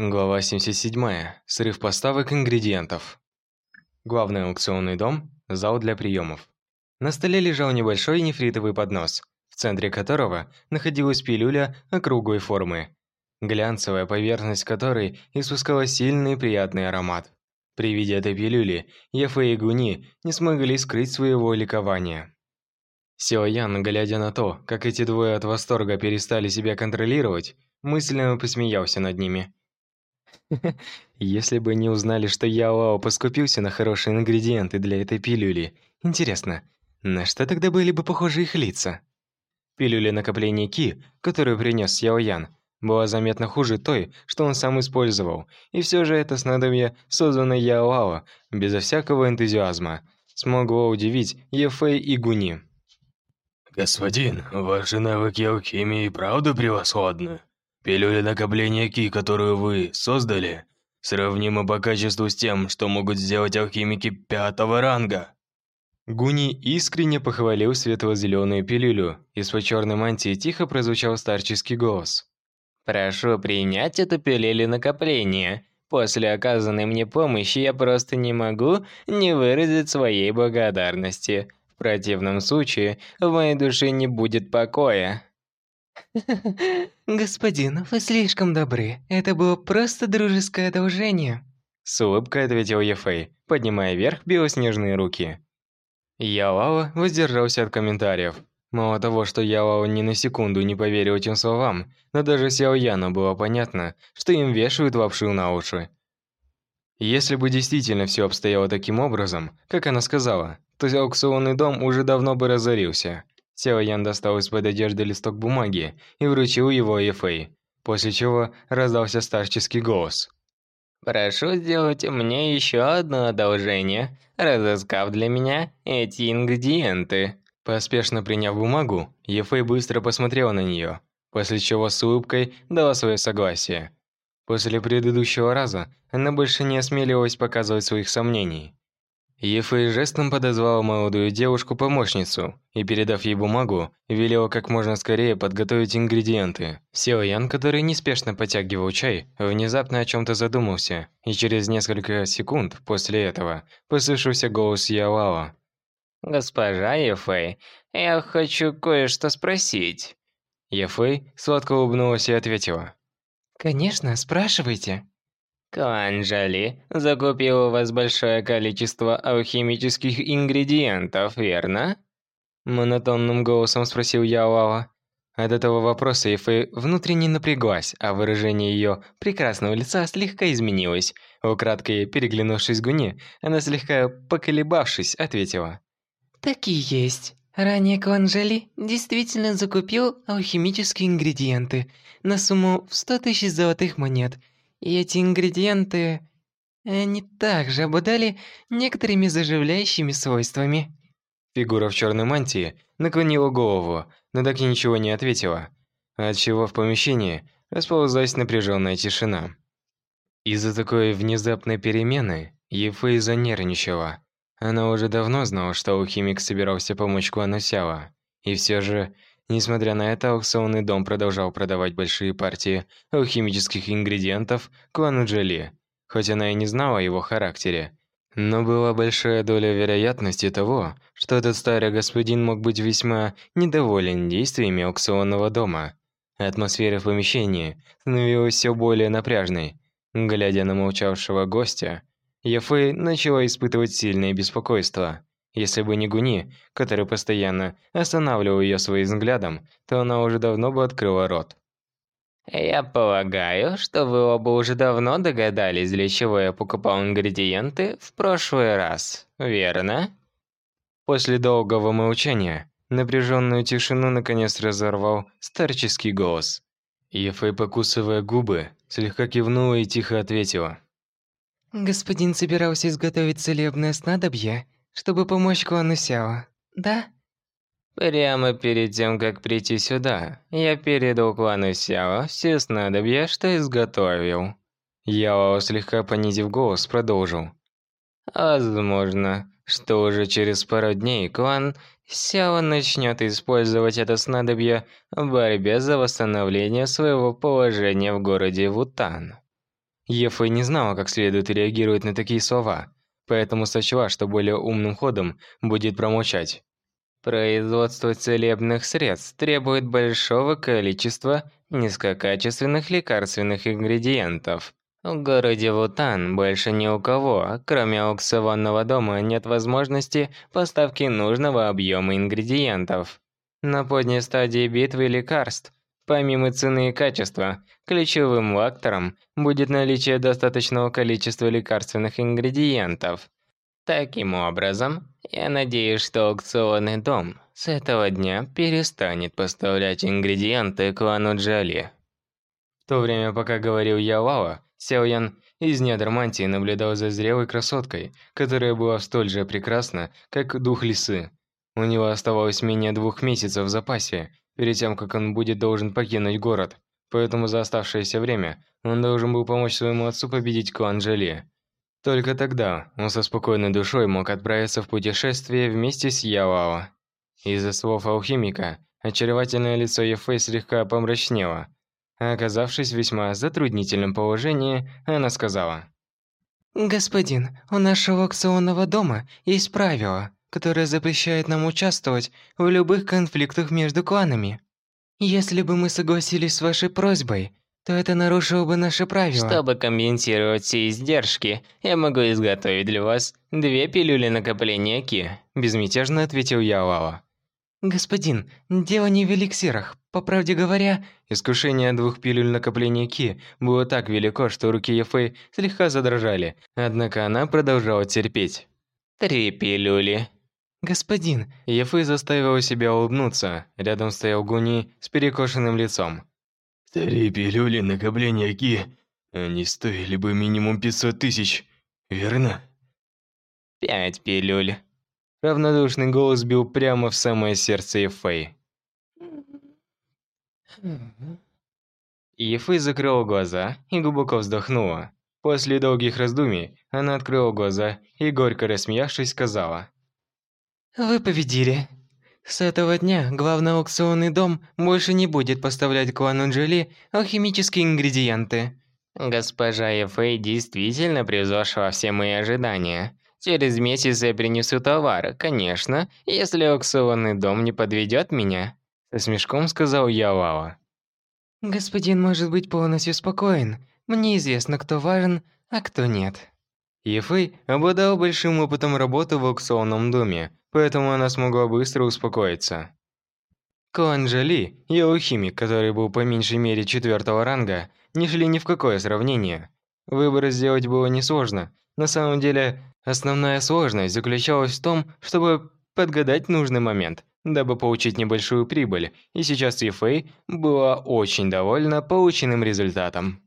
Глава 77. Срыв поставок ингредиентов. Главный аукционный дом, зал для приемов. На столе лежал небольшой нефритовый поднос, в центре которого находилась пилюля округлой формы, глянцевая поверхность которой испускала сильный приятный аромат. При виде этой пилюли Ефе и Гуни не смогли скрыть своего ликования. Сяо Ян, глядя на то, как эти двое от восторга перестали себя контролировать, мысленно посмеялся над ними. Если бы не узнали, что я Лао поскупился на хорошие ингредиенты для этой пилюли, интересно, на что тогда были бы похожи их лица? Пилюля накопления Ки, которую принес Сяо Ян, была заметно хуже той, что он сам использовал, и все же это снадобье, созданное Яо безо всякого энтузиазма, смогло удивить Ефэй и Гуни. «Господин, ваши навыки алхимии правда превосходны. Пилюля накопления Ки, которую вы создали, сравнима по качеству с тем, что могут сделать алхимики пятого ранга. Гуни искренне похвалил светло-зеленую пилюлю. Из-под черной мантии тихо прозвучал старческий голос. «Прошу принять эту пилюлю накопления. После оказанной мне помощи я просто не могу не выразить своей благодарности. В противном случае в моей душе не будет покоя». «Господин, вы слишком добры. Это было просто дружеское одолжение». С улыбкой ответил Ефей, поднимая вверх белоснежные руки. Ялао воздержался от комментариев. Мало того, что Ялао ни на секунду не поверил этим словам, но даже Сяо Яну было понятно, что им вешают лапшу на уши. Если бы действительно все обстояло таким образом, как она сказала, то аукционный дом уже давно бы разорился. Сяо Ян достал из-под одежды листок бумаги и вручил его Ефэй, после чего раздался старческий голос. «Прошу сделать мне еще одно одолжение, разыскав для меня эти ингредиенты». Поспешно приняв бумагу, Ефэй быстро посмотрел на нее, после чего с улыбкой дала свое согласие. После предыдущего раза она больше не осмеливалась показывать своих сомнений. Ефэй жестом подозвал молодую девушку-помощницу и, передав ей бумагу, велел как можно скорее подготовить ингредиенты. Сео Ян, который неспешно потягивал чай, внезапно о чем то задумался, и через несколько секунд после этого послышался голос Ялао. «Госпожа Ефэй, я хочу кое-что спросить». Ефэй сладко улыбнулась и ответила. «Конечно, спрашивайте». Клан Жали закупил у вас большое количество алхимических ингредиентов, верно? Монотонным голосом спросил Ялала. От этого вопроса Ефы внутренне напряглась, а выражение ее прекрасного лица слегка изменилось. Украдкой переглянувшись Гуни, она слегка поколебавшись, ответила. «Так и есть. Ранее клан Жали действительно закупил алхимические ингредиенты на сумму в 100 тысяч золотых монет – и эти ингредиенты... Они также обладали некоторыми заживляющими свойствами. Фигура в черной мантии наклонила голову, но так и ничего не ответила, отчего в помещении расползлась напряженная тишина. Из-за такой внезапной перемены Ефэй занервничала. Она уже давно знала, что алхимик собирался помочь клану и все же Несмотря на это, аукционный дом продолжал продавать большие партии алхимических ингредиентов клану Джоли, хоть она и не знала его характере. Но была большая доля вероятности того, что этот старый господин мог быть весьма недоволен действиями аукционного дома. Атмосфера в помещении становилась все более напряжной. Глядя на молчавшего гостя, Яфэй начала испытывать сильное беспокойство. Если бы не Гуни, который постоянно останавливал ее своим взглядом, то она уже давно бы открыла рот. «Я полагаю, что вы оба уже давно догадались, для чего я покупал ингредиенты в прошлый раз, верно?» После долгого молчания, напряженную тишину наконец разорвал старческий голос. Ефэй, покусывая губы, слегка кивнула и тихо ответила. «Господин собирался изготовить целебное снадобье чтобы помочь клану Сяо, да?» Прямо перед тем, как прийти сюда, я передал клану Сяо все снадобья, что изготовил. Яо, слегка понизив голос, продолжил. Возможно, что уже через пару дней клан Сяо начнет использовать это снадобье в борьбе за восстановление своего положения в городе Вутан. Ефэй не знала, как следует реагировать на такие слова, поэтому сочла, что более умным ходом будет промолчать. Производство целебных средств требует большого количества низкокачественных лекарственных ингредиентов. В городе Вутан больше ни у кого, кроме аукционного дома, нет возможности поставки нужного объема ингредиентов. На поздней стадии битвы лекарств, помимо цены и качества, ключевым фактором будет наличие достаточного количества лекарственных ингредиентов. Таким образом, я надеюсь, что аукционный дом с этого дня перестанет поставлять ингредиенты клану Джали. В то время, пока говорил Ялала, Сяоян из недр мантии наблюдал за зрелой красоткой, которая была столь же прекрасна, как дух лисы. У него оставалось менее двух месяцев в запасе, перед тем, как он будет должен покинуть город. Поэтому за оставшееся время он должен был помочь своему отцу победить клан. Только тогда он со спокойной душой мог отправиться в путешествие вместе с Ялао. Из-за слов алхимика, очаровательное лицо Ефэй слегка помрачнело. А оказавшись в весьма затруднительном положении, она сказала. «Господин, у нашего аукционного дома есть правило, которое запрещает нам участвовать в любых конфликтах между кланами. Если бы мы согласились с вашей просьбой, то это нарушило бы наши правила. Чтобы компенсировать все издержки, я могу изготовить для вас две пилюли накопления Ки. Безмятежно ответил Ялала. Господин, дело не в эликсирах. По правде говоря, искушение двух пилюль накопления Ки было так велико, что руки Ефэй слегка задрожали, однако она продолжала терпеть. Три пилюли. Господин, Ефэй заставила себя улыбнуться. Рядом стоял Гуни с перекошенным лицом. Три пилюли накопления Ки, они стоили бы минимум 500 тысяч, верно? Пять пилюль. Равнодушный голос бил прямо в самое сердце Ефэй. Ефэй закрыла глаза и глубоко вздохнула. После долгих раздумий она открыла глаза и, горько рассмеявшись, сказала. «Вы победили. С этого дня главный аукционный дом больше не будет поставлять клану Джоли алхимические ингредиенты. Госпожа Ефэй действительно превзошла все мои ожидания. Через месяц я принесу товар, конечно, если аукционный дом не подведет меня. Со смешком сказал Ялала. Господин может быть полностью спокоен. Мне известно, кто важен, а кто нет. Ефэй обладал большим опытом работы в аукционном доме, поэтому она смогла быстро успокоиться. Клан Джоли и алхимик, который был по меньшей мере четвертого ранга, не шли ни в какое сравнение. Выбор сделать было несложно. На самом деле, основная сложность заключалась в том, чтобы подгадать нужный момент, дабы получить небольшую прибыль, и сейчас Ефэй была очень довольна полученным результатом.